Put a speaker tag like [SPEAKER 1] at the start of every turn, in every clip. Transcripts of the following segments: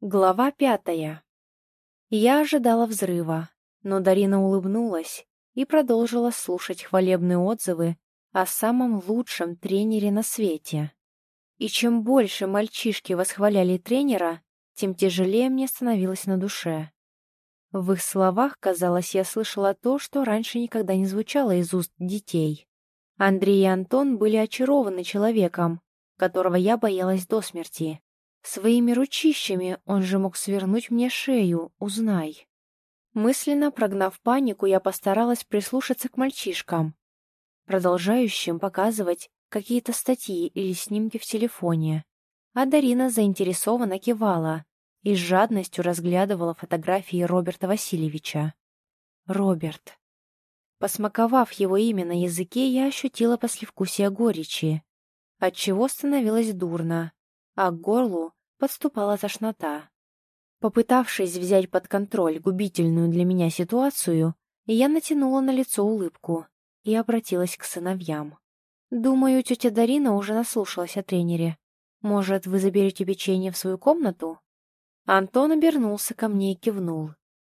[SPEAKER 1] Глава пятая. Я ожидала взрыва, но Дарина улыбнулась и продолжила слушать хвалебные отзывы о самом лучшем тренере на свете. И чем больше мальчишки восхваляли тренера, тем тяжелее мне становилось на душе. В их словах, казалось, я слышала то, что раньше никогда не звучало из уст детей. Андрей и Антон были очарованы человеком, которого я боялась до смерти. Своими ручищами он же мог свернуть мне шею, узнай. Мысленно прогнав панику, я постаралась прислушаться к мальчишкам, продолжающим показывать какие-то статьи или снимки в телефоне. А Дарина заинтересованно кивала и с жадностью разглядывала фотографии Роберта Васильевича. Роберт. Посмаковав его имя на языке, я ощутила послевкусие горечи, отчего становилось дурно, а к горлу подступала тошнота. Попытавшись взять под контроль губительную для меня ситуацию, я натянула на лицо улыбку и обратилась к сыновьям. «Думаю, тетя Дарина уже наслушалась о тренере. Может, вы заберете печенье в свою комнату?» Антон обернулся ко мне и кивнул,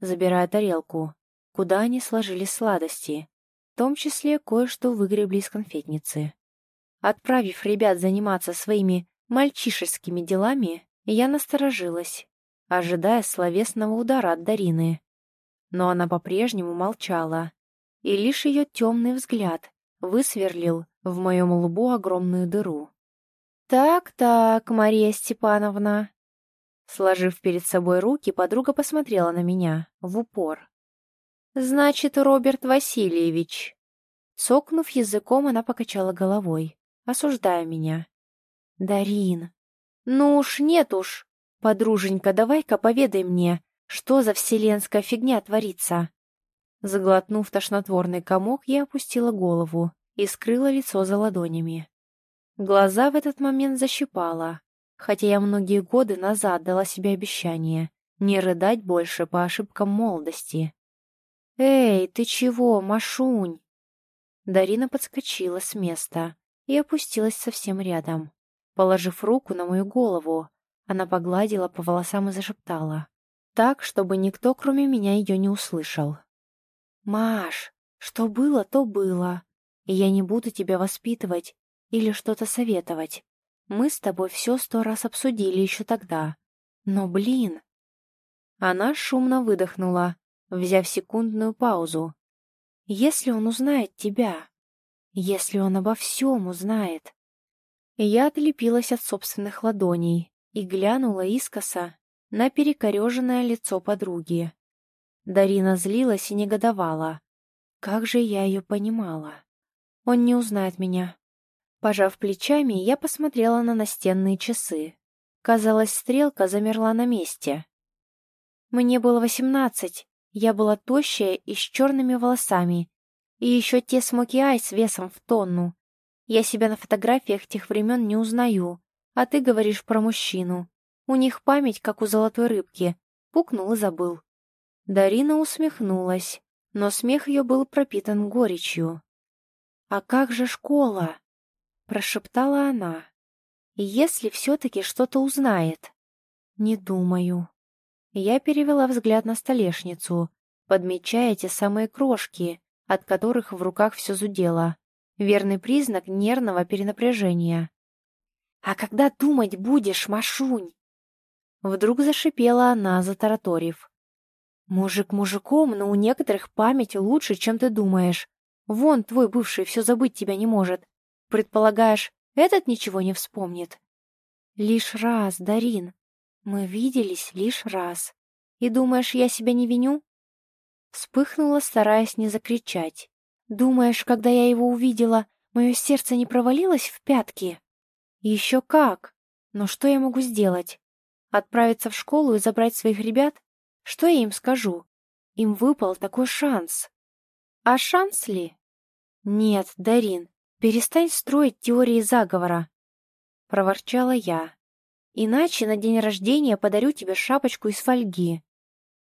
[SPEAKER 1] забирая тарелку, куда они сложили сладости, в том числе кое-что выгребли из конфетницы. Отправив ребят заниматься своими мальчишескими делами, я насторожилась, ожидая словесного удара от Дарины. Но она по-прежнему молчала, и лишь ее темный взгляд высверлил в моем лбу огромную дыру. «Так-так, Мария Степановна». Сложив перед собой руки, подруга посмотрела на меня в упор. «Значит, Роберт Васильевич». Цокнув языком, она покачала головой, осуждая меня. «Дарин, ну уж нет уж. Подруженька, давай-ка поведай мне, что за вселенская фигня творится». Заглотнув тошнотворный комок, я опустила голову и скрыла лицо за ладонями. Глаза в этот момент защипала, хотя я многие годы назад дала себе обещание не рыдать больше по ошибкам молодости. «Эй, ты чего, Машунь?» Дарина подскочила с места и опустилась совсем рядом. Положив руку на мою голову, она погладила по волосам и зашептала. Так, чтобы никто, кроме меня, ее не услышал. «Маш, что было, то было. И я не буду тебя воспитывать или что-то советовать. Мы с тобой все сто раз обсудили еще тогда. Но, блин...» Она шумно выдохнула, взяв секундную паузу. «Если он узнает тебя, если он обо всем узнает, я отлепилась от собственных ладоней и глянула искоса на перекореженное лицо подруги. Дарина злилась и негодовала. Как же я ее понимала. Он не узнает меня. Пожав плечами, я посмотрела на настенные часы. Казалось, стрелка замерла на месте. Мне было восемнадцать, я была тощая и с черными волосами, и еще те смоки-ай весом в тонну. Я себя на фотографиях тех времен не узнаю, а ты говоришь про мужчину. У них память, как у золотой рыбки. Пукнул и забыл». Дарина усмехнулась, но смех ее был пропитан горечью. «А как же школа?» — прошептала она. «Если все-таки что-то узнает?» «Не думаю». Я перевела взгляд на столешницу, подмечая те самые крошки, от которых в руках все зудело верный признак нервного перенапряжения. «А когда думать будешь, Машунь?» Вдруг зашипела она, затараторив. «Мужик мужиком, но у некоторых память лучше, чем ты думаешь. Вон твой бывший все забыть тебя не может. Предполагаешь, этот ничего не вспомнит?» «Лишь раз, Дарин. Мы виделись лишь раз. И думаешь, я себя не виню?» Вспыхнула, стараясь не закричать. Думаешь, когда я его увидела, мое сердце не провалилось в пятки? Еще как! Но что я могу сделать? Отправиться в школу и забрать своих ребят? Что я им скажу? Им выпал такой шанс. А шанс ли? Нет, Дарин, перестань строить теории заговора. Проворчала я. Иначе на день рождения подарю тебе шапочку из фольги.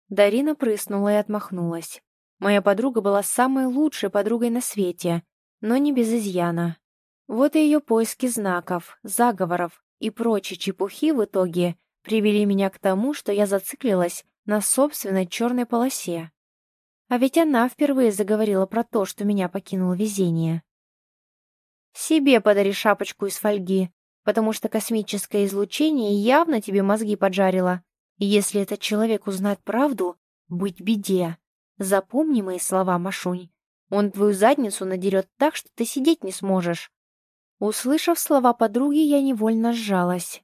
[SPEAKER 1] Дарина прыснула и отмахнулась. Моя подруга была самой лучшей подругой на свете, но не без изъяна. Вот и ее поиски знаков, заговоров и прочей чепухи в итоге привели меня к тому, что я зациклилась на собственной черной полосе. А ведь она впервые заговорила про то, что меня покинуло везение. Себе подари шапочку из фольги, потому что космическое излучение явно тебе мозги поджарило. Если этот человек узнает правду, быть беде. Запомни мои слова, Машунь. Он твою задницу надерет так, что ты сидеть не сможешь. Услышав слова подруги, я невольно сжалась.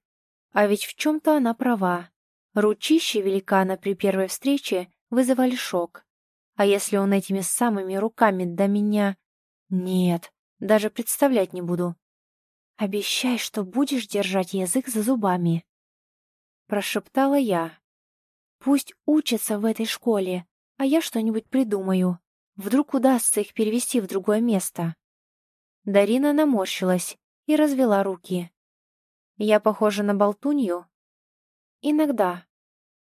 [SPEAKER 1] А ведь в чем-то она права. Ручища великана при первой встрече вызывали шок. А если он этими самыми руками до меня... Нет, даже представлять не буду. «Обещай, что будешь держать язык за зубами», — прошептала я. «Пусть учатся в этой школе, а я что-нибудь придумаю. Вдруг удастся их перевести в другое место». Дарина наморщилась и развела руки. «Я похожа на болтунью?» «Иногда».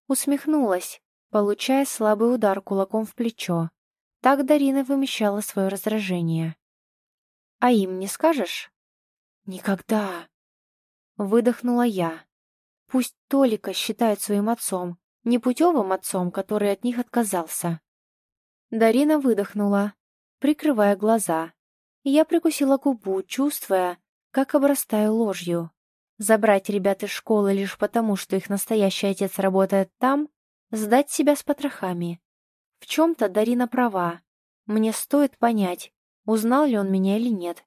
[SPEAKER 1] Усмехнулась, получая слабый удар кулаком в плечо. Так Дарина вымещала свое раздражение. «А им не скажешь?» «Никогда!» Выдохнула я. Пусть Толика считает своим отцом, непутевым отцом, который от них отказался. Дарина выдохнула, прикрывая глаза. Я прикусила губу, чувствуя, как обрастаю ложью. Забрать ребят из школы лишь потому, что их настоящий отец работает там, сдать себя с потрохами. В чем-то Дарина права. Мне стоит понять, узнал ли он меня или нет.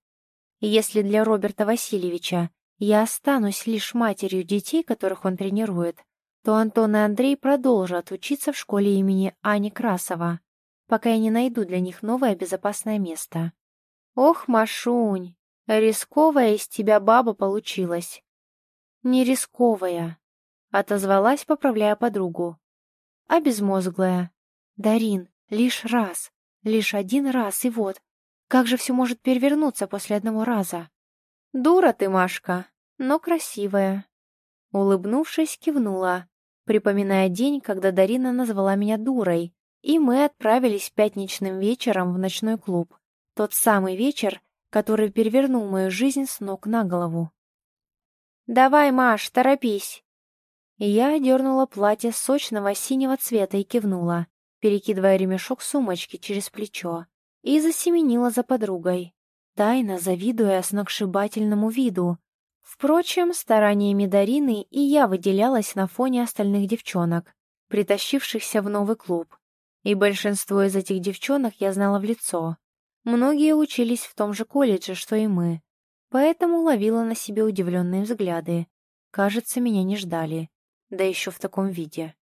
[SPEAKER 1] Если для Роберта Васильевича я останусь лишь матерью детей, которых он тренирует, то Антон и Андрей продолжат учиться в школе имени Ани Красова, пока я не найду для них новое безопасное место. Ох, Машунь, рисковая из тебя баба получилась. Не рисковая, отозвалась, поправляя подругу. А безмозглая. Дарин, лишь раз, лишь один раз, и вот, как же все может перевернуться после одного раза? Дура ты, Машка, но красивая. Улыбнувшись, кивнула, припоминая день, когда Дарина назвала меня дурой, и мы отправились пятничным вечером в ночной клуб. Тот самый вечер, который перевернул мою жизнь с ног на голову. «Давай, Маш, торопись!» Я дернула платье сочного синего цвета и кивнула, перекидывая ремешок сумочки через плечо и засеменила за подругой, тайно завидуя сногсшибательному виду. Впрочем, стараниями Дарины и я выделялась на фоне остальных девчонок, притащившихся в новый клуб. И большинство из этих девчонок я знала в лицо. Многие учились в том же колледже, что и мы, поэтому ловила на себе удивленные взгляды. Кажется, меня не ждали, да еще в таком виде.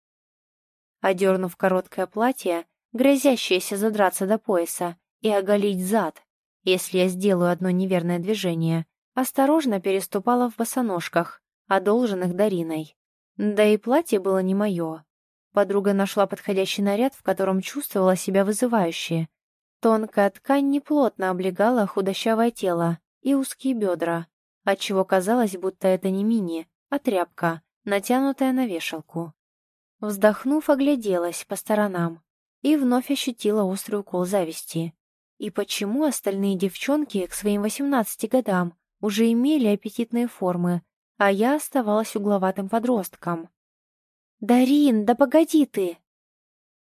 [SPEAKER 1] Одернув короткое платье, грозящееся задраться до пояса, и оголить зад, если я сделаю одно неверное движение, осторожно переступала в босоножках, одолженных Дариной. Да и платье было не мое. Подруга нашла подходящий наряд, в котором чувствовала себя вызывающе. Тонкая ткань неплотно облегала худощавое тело и узкие бедра, отчего казалось, будто это не мини, а тряпка, натянутая на вешалку. Вздохнув, огляделась по сторонам и вновь ощутила острый укол зависти. И почему остальные девчонки к своим 18 годам уже имели аппетитные формы, а я оставалась угловатым подростком? «Дарин, да погоди ты!»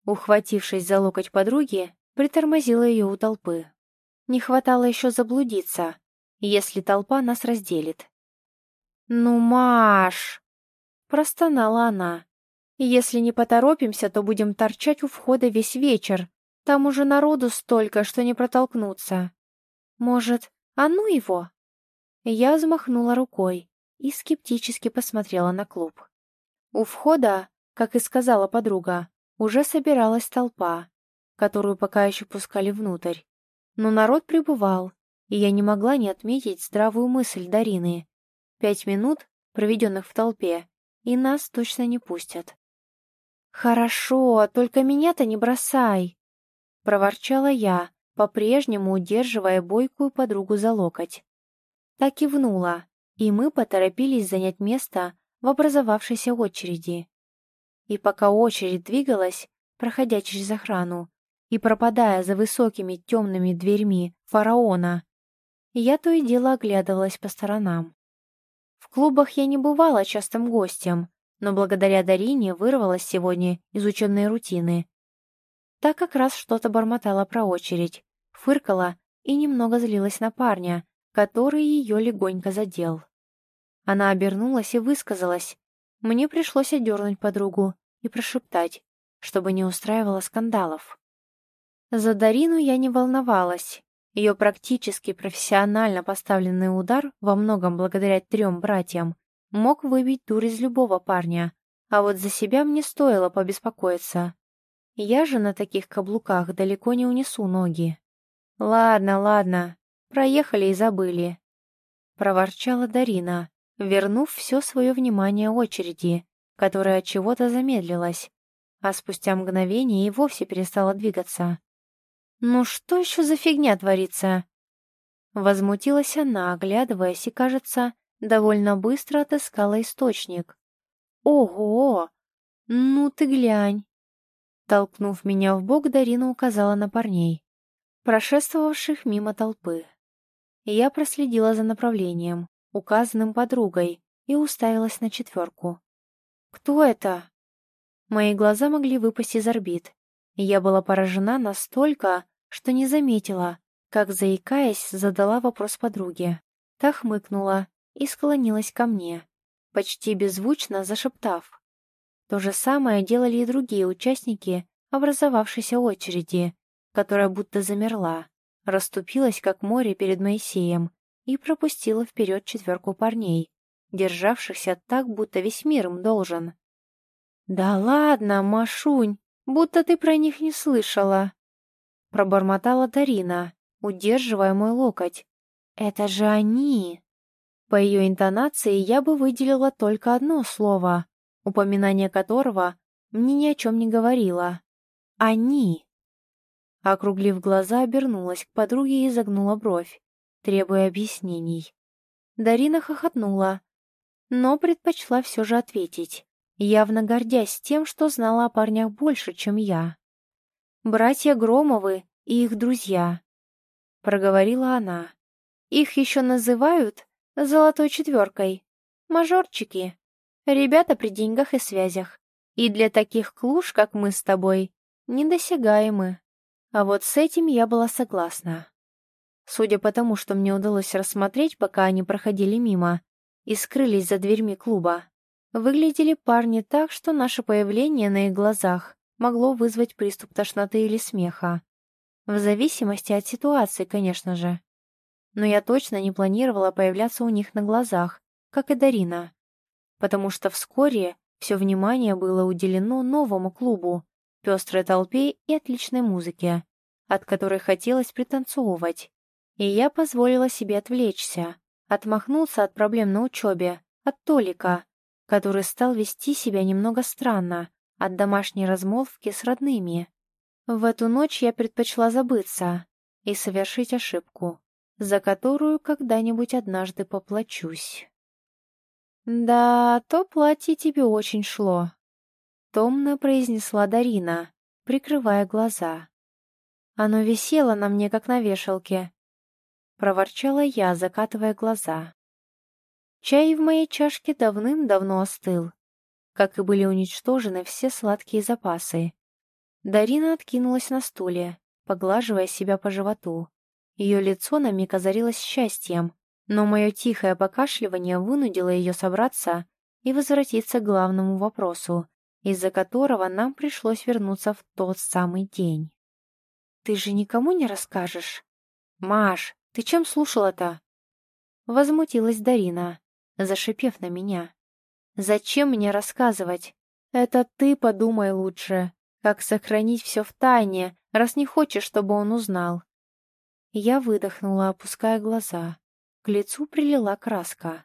[SPEAKER 1] Ухватившись за локоть подруги, притормозила ее у толпы. Не хватало еще заблудиться, если толпа нас разделит. «Ну, Маш!» — простонала она. «Если не поторопимся, то будем торчать у входа весь вечер, там уже народу столько, что не протолкнуться. Может, а ну его?» Я взмахнула рукой и скептически посмотрела на клуб. У входа, как и сказала подруга, уже собиралась толпа, которую пока еще пускали внутрь. Но народ прибывал, и я не могла не отметить здравую мысль Дарины. Пять минут, проведенных в толпе, и нас точно не пустят. «Хорошо, только меня-то не бросай!» — проворчала я, по-прежнему удерживая бойкую подругу за локоть. Так кивнула, и мы поторопились занять место в образовавшейся очереди. И пока очередь двигалась, проходя через охрану и пропадая за высокими темными дверьми фараона, я то и дело оглядывалась по сторонам. В клубах я не бывала частым гостем, но благодаря Дарине вырвалась сегодня из учебной рутины. Так как раз что-то бормотала про очередь, фыркала и немного злилась на парня, который ее легонько задел. Она обернулась и высказалась. Мне пришлось одернуть подругу и прошептать, чтобы не устраивала скандалов. За Дарину я не волновалась. Ее практически профессионально поставленный удар, во многом благодаря трем братьям, мог выбить тур из любого парня, а вот за себя мне стоило побеспокоиться. Я же на таких каблуках далеко не унесу ноги. «Ладно, ладно, проехали и забыли», — проворчала Дарина, вернув все свое внимание очереди, которая от чего-то замедлилась, а спустя мгновение и вовсе перестала двигаться. «Ну что еще за фигня творится?» Возмутилась она, оглядываясь, и, кажется, довольно быстро отыскала источник. «Ого! Ну ты глянь!» Толкнув меня в бок, Дарина указала на парней, прошествовавших мимо толпы. Я проследила за направлением, указанным подругой, и уставилась на четверку. «Кто это?» Мои глаза могли выпасть из орбит. Я была поражена настолько, что не заметила, как, заикаясь, задала вопрос подруге. Та хмыкнула и склонилась ко мне, почти беззвучно зашептав. То же самое делали и другие участники образовавшейся очереди, которая будто замерла, расступилась, как море перед Моисеем, и пропустила вперед четверку парней, державшихся так, будто весь мир им должен. «Да ладно, Машунь, будто ты про них не слышала!» Пробормотала Дарина, удерживая мой локоть. «Это же они!» По ее интонации я бы выделила только одно слово, упоминание которого мне ни о чем не говорило. «Они!» Округлив глаза, обернулась к подруге и загнула бровь, требуя объяснений. Дарина хохотнула, но предпочла все же ответить, явно гордясь тем, что знала о парнях больше, чем я. «Братья Громовы и их друзья», — проговорила она. «Их еще называют золотой четверкой. Мажорчики. Ребята при деньгах и связях. И для таких клуш, как мы с тобой, недосягаемы. А вот с этим я была согласна. Судя по тому, что мне удалось рассмотреть, пока они проходили мимо и скрылись за дверьми клуба, выглядели парни так, что наше появление на их глазах могло вызвать приступ тошноты или смеха. В зависимости от ситуации, конечно же но я точно не планировала появляться у них на глазах, как и Дарина, потому что вскоре все внимание было уделено новому клубу, пестрой толпе и отличной музыке, от которой хотелось пританцовывать. И я позволила себе отвлечься, отмахнуться от проблем на учебе, от Толика, который стал вести себя немного странно, от домашней размолвки с родными. В эту ночь я предпочла забыться и совершить ошибку за которую когда-нибудь однажды поплачусь. «Да, то платье тебе очень шло», — томно произнесла Дарина, прикрывая глаза. «Оно висело на мне, как на вешалке», — проворчала я, закатывая глаза. Чай в моей чашке давным-давно остыл, как и были уничтожены все сладкие запасы. Дарина откинулась на стуле, поглаживая себя по животу. Ее лицо на миг озарилось счастьем, но мое тихое покашливание вынудило ее собраться и возвратиться к главному вопросу, из-за которого нам пришлось вернуться в тот самый день. «Ты же никому не расскажешь?» «Маш, ты чем слушала-то?» Возмутилась Дарина, зашипев на меня. «Зачем мне рассказывать? Это ты подумай лучше, как сохранить все в тайне, раз не хочешь, чтобы он узнал. Я выдохнула, опуская глаза. К лицу прилила краска.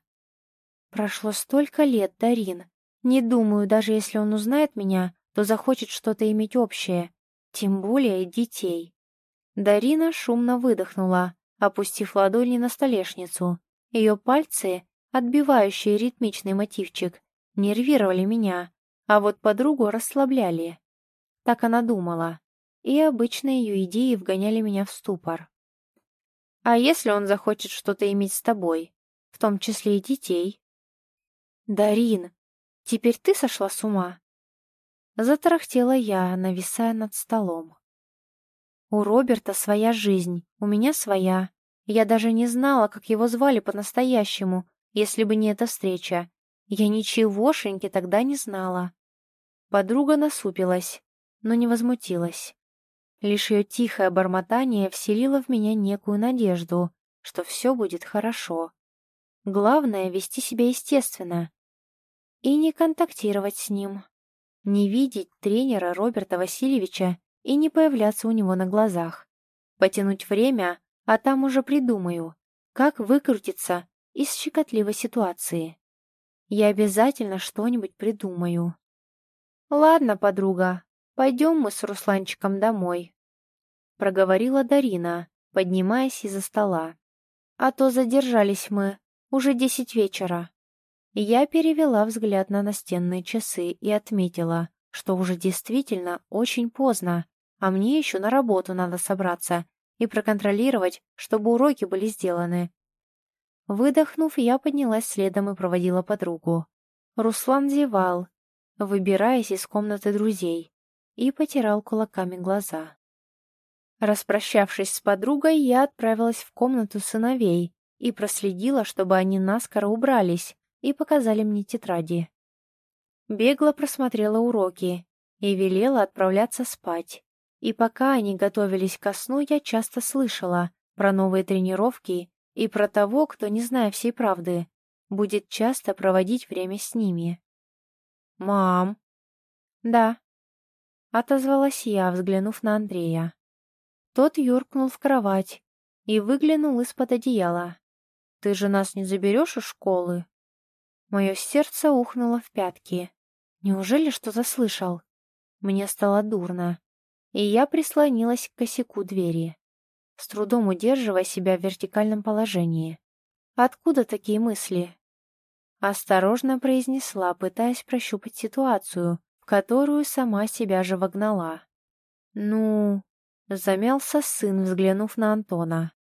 [SPEAKER 1] Прошло столько лет, Дарин. Не думаю, даже если он узнает меня, то захочет что-то иметь общее. Тем более детей. Дарина шумно выдохнула, опустив ладони на столешницу. Ее пальцы, отбивающие ритмичный мотивчик, нервировали меня, а вот подругу расслабляли. Так она думала, и обычно ее идеи вгоняли меня в ступор. А если он захочет что-то иметь с тобой, в том числе и детей? Дарин, Теперь ты сошла с ума?» Затарахтела я, нависая над столом. У Роберта своя жизнь, у меня своя. Я даже не знала, как его звали по-настоящему, если бы не эта встреча. Я ничегошеньки тогда не знала. Подруга насупилась, но не возмутилась. Лишь ее тихое бормотание вселило в меня некую надежду, что все будет хорошо. Главное — вести себя естественно и не контактировать с ним. Не видеть тренера Роберта Васильевича и не появляться у него на глазах. Потянуть время, а там уже придумаю, как выкрутиться из щекотливой ситуации. Я обязательно что-нибудь придумаю. «Ладно, подруга, пойдем мы с Русланчиком домой», — проговорила Дарина, поднимаясь из-за стола. «А то задержались мы, уже десять вечера». Я перевела взгляд на настенные часы и отметила, что уже действительно очень поздно, а мне еще на работу надо собраться и проконтролировать, чтобы уроки были сделаны. Выдохнув, я поднялась следом и проводила подругу. Руслан зевал, выбираясь из комнаты друзей, и потирал кулаками глаза. Распрощавшись с подругой, я отправилась в комнату сыновей и проследила, чтобы они наскоро убрались и показали мне тетради. Бегло просмотрела уроки и велела отправляться спать. И пока они готовились ко сну, я часто слышала про новые тренировки и про того, кто, не зная всей правды, будет часто проводить время с ними. «Мам!» «Да», — отозвалась я, взглянув на Андрея. Тот юркнул в кровать и выглянул из-под одеяла. «Ты же нас не заберешь из школы?» Мое сердце ухнуло в пятки. Неужели что-то слышал? Мне стало дурно и я прислонилась к косяку двери, с трудом удерживая себя в вертикальном положении. Откуда такие мысли? Осторожно произнесла, пытаясь прощупать ситуацию, в которую сама себя же вогнала. «Ну...» — замялся сын, взглянув на Антона.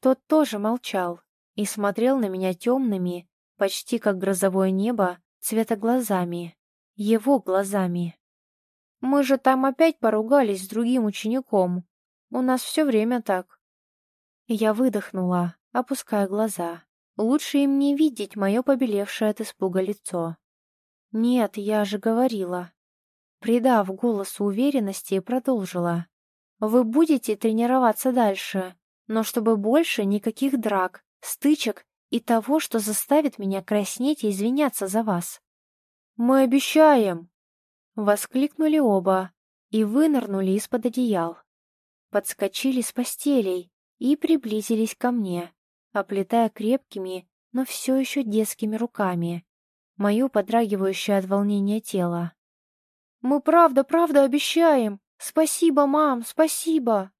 [SPEAKER 1] Тот тоже молчал и смотрел на меня темными, почти как грозовое небо, цвета глазами. Его глазами. Мы же там опять поругались с другим учеником. У нас все время так. Я выдохнула, опуская глаза. Лучше им не видеть мое побелевшее от испуга лицо. Нет, я же говорила. Придав голосу уверенности, продолжила. Вы будете тренироваться дальше, но чтобы больше никаких драк, стычек и того, что заставит меня краснеть и извиняться за вас. «Мы обещаем!» Воскликнули оба и вынырнули из-под одеял. Подскочили с постелей и приблизились ко мне, оплетая крепкими, но все еще детскими руками, мою подрагивающую от волнения тело. «Мы правда, правда обещаем! Спасибо, мам, спасибо!»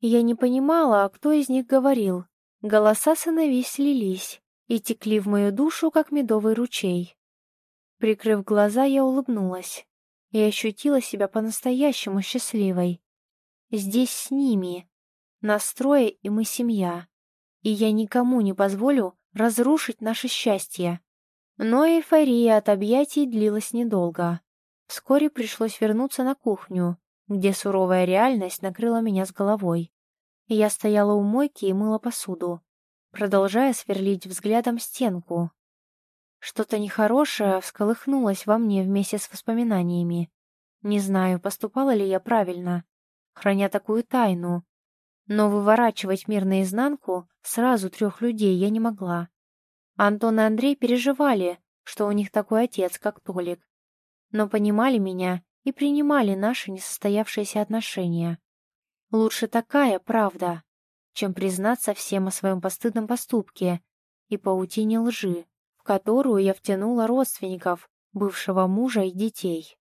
[SPEAKER 1] Я не понимала, кто из них говорил. Голоса сыновей слились и текли в мою душу, как медовый ручей. Прикрыв глаза, я улыбнулась и ощутила себя по-настоящему счастливой. Здесь с ними. Настрое и мы семья. И я никому не позволю разрушить наше счастье. Но эйфория от объятий длилась недолго. Вскоре пришлось вернуться на кухню, где суровая реальность накрыла меня с головой. Я стояла у мойки и мыла посуду, продолжая сверлить взглядом стенку, что-то нехорошее всколыхнулось во мне вместе с воспоминаниями. Не знаю, поступала ли я правильно, храня такую тайну. Но выворачивать мир наизнанку сразу трех людей я не могла. Антон и Андрей переживали, что у них такой отец, как Толик. Но понимали меня и принимали наши несостоявшиеся отношения. Лучше такая правда, чем признаться всем о своем постыдном поступке и паутине лжи, которую я втянула родственников, бывшего мужа и детей.